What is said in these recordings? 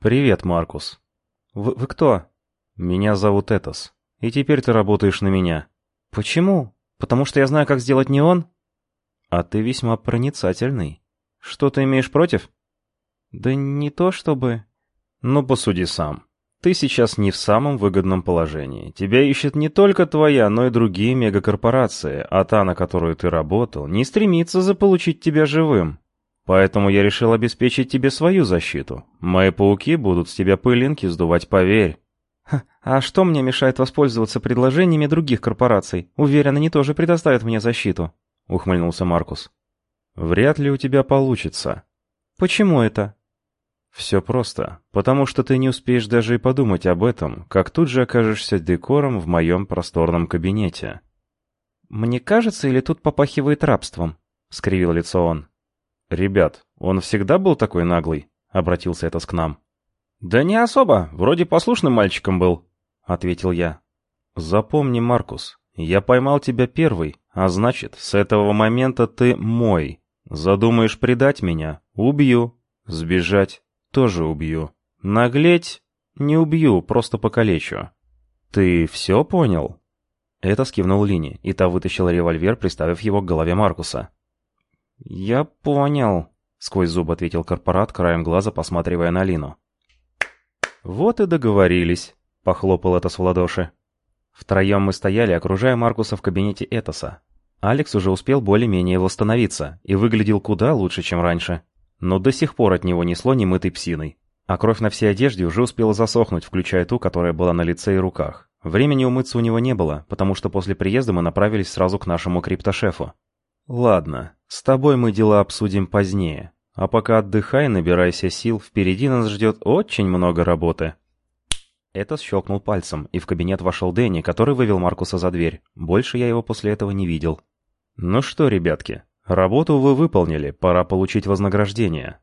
«Привет, Маркус». Вы, вы кто?» «Меня зовут Этос. И теперь ты работаешь на меня». «Почему? Потому что я знаю, как сделать не он?» «А ты весьма проницательный. Что ты имеешь против?» «Да не то чтобы...» «Ну, посуди сам. Ты сейчас не в самом выгодном положении. Тебя ищет не только твоя, но и другие мегакорпорации, а та, на которую ты работал, не стремится заполучить тебя живым. Поэтому я решил обеспечить тебе свою защиту. Мои пауки будут с тебя пылинки сдувать, поверь. «А что мне мешает воспользоваться предложениями других корпораций? Уверен, они тоже предоставят мне защиту», — ухмыльнулся Маркус. «Вряд ли у тебя получится». «Почему это?» Все просто, потому что ты не успеешь даже и подумать об этом, как тут же окажешься декором в моем просторном кабинете. «Мне кажется, или тут попахивает рабством?» — скривил лицо он. «Ребят, он всегда был такой наглый?» — обратился это к нам. «Да не особо, вроде послушным мальчиком был», — ответил я. «Запомни, Маркус, я поймал тебя первый, а значит, с этого момента ты мой. Задумаешь предать меня — убью. Сбежать тоже убью. Наглеть? Не убью, просто покалечу. Ты все понял?» Это скивнул Лини, и та вытащила револьвер, приставив его к голове Маркуса. «Я понял», — сквозь зуб ответил корпорат, краем глаза посматривая на Лину. «Вот и договорились», — похлопал Этос в ладоши. Втроем мы стояли, окружая Маркуса в кабинете Этоса. Алекс уже успел более-менее восстановиться и выглядел куда лучше, чем раньше но до сих пор от него несло немытой псиной. А кровь на всей одежде уже успела засохнуть, включая ту, которая была на лице и руках. Времени умыться у него не было, потому что после приезда мы направились сразу к нашему криптошефу. «Ладно, с тобой мы дела обсудим позднее. А пока отдыхай, набирайся сил, впереди нас ждет очень много работы». Это щелкнул пальцем, и в кабинет вошел Дэнни, который вывел Маркуса за дверь. Больше я его после этого не видел. «Ну что, ребятки, «Работу вы выполнили, пора получить вознаграждение».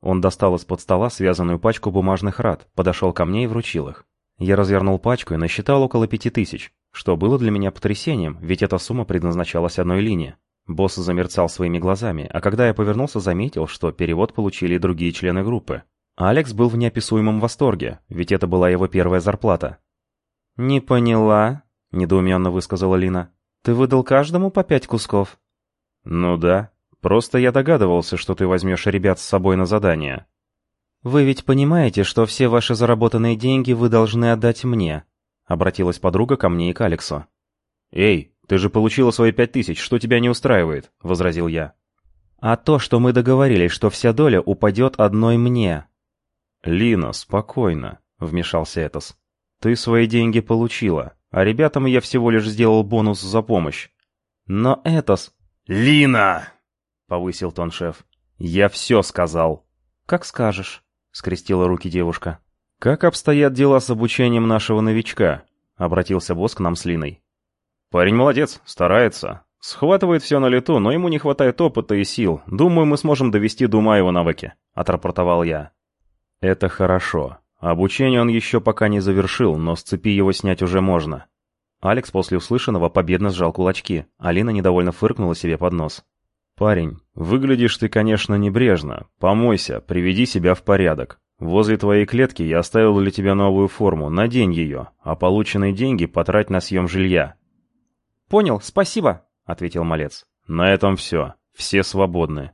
Он достал из-под стола связанную пачку бумажных рад, подошел ко мне и вручил их. Я развернул пачку и насчитал около пяти тысяч, что было для меня потрясением, ведь эта сумма предназначалась одной линии. Босс замерцал своими глазами, а когда я повернулся, заметил, что перевод получили другие члены группы. Алекс был в неописуемом восторге, ведь это была его первая зарплата. «Не поняла», — недоуменно высказала Лина. «Ты выдал каждому по пять кусков?» «Ну да. Просто я догадывался, что ты возьмешь ребят с собой на задание». «Вы ведь понимаете, что все ваши заработанные деньги вы должны отдать мне?» Обратилась подруга ко мне и к Алексу. «Эй, ты же получила свои пять тысяч, что тебя не устраивает?» — возразил я. «А то, что мы договорились, что вся доля упадет одной мне». «Лина, спокойно», — вмешался Этос. «Ты свои деньги получила, а ребятам я всего лишь сделал бонус за помощь». «Но Этос...» «Лина!» — повысил тон шеф. «Я все сказал». «Как скажешь», — скрестила руки девушка. «Как обстоят дела с обучением нашего новичка?» — обратился босс к нам с Линой. «Парень молодец, старается. Схватывает все на лету, но ему не хватает опыта и сил. Думаю, мы сможем довести до ума его навыки», — отрапортовал я. «Это хорошо. Обучение он еще пока не завершил, но с цепи его снять уже можно. Алекс после услышанного победно сжал кулачки. Алина недовольно фыркнула себе под нос. «Парень, выглядишь ты, конечно, небрежно. Помойся, приведи себя в порядок. Возле твоей клетки я оставил для тебя новую форму, надень ее, а полученные деньги потрать на съем жилья». «Понял, спасибо», — ответил малец. «На этом все. Все свободны».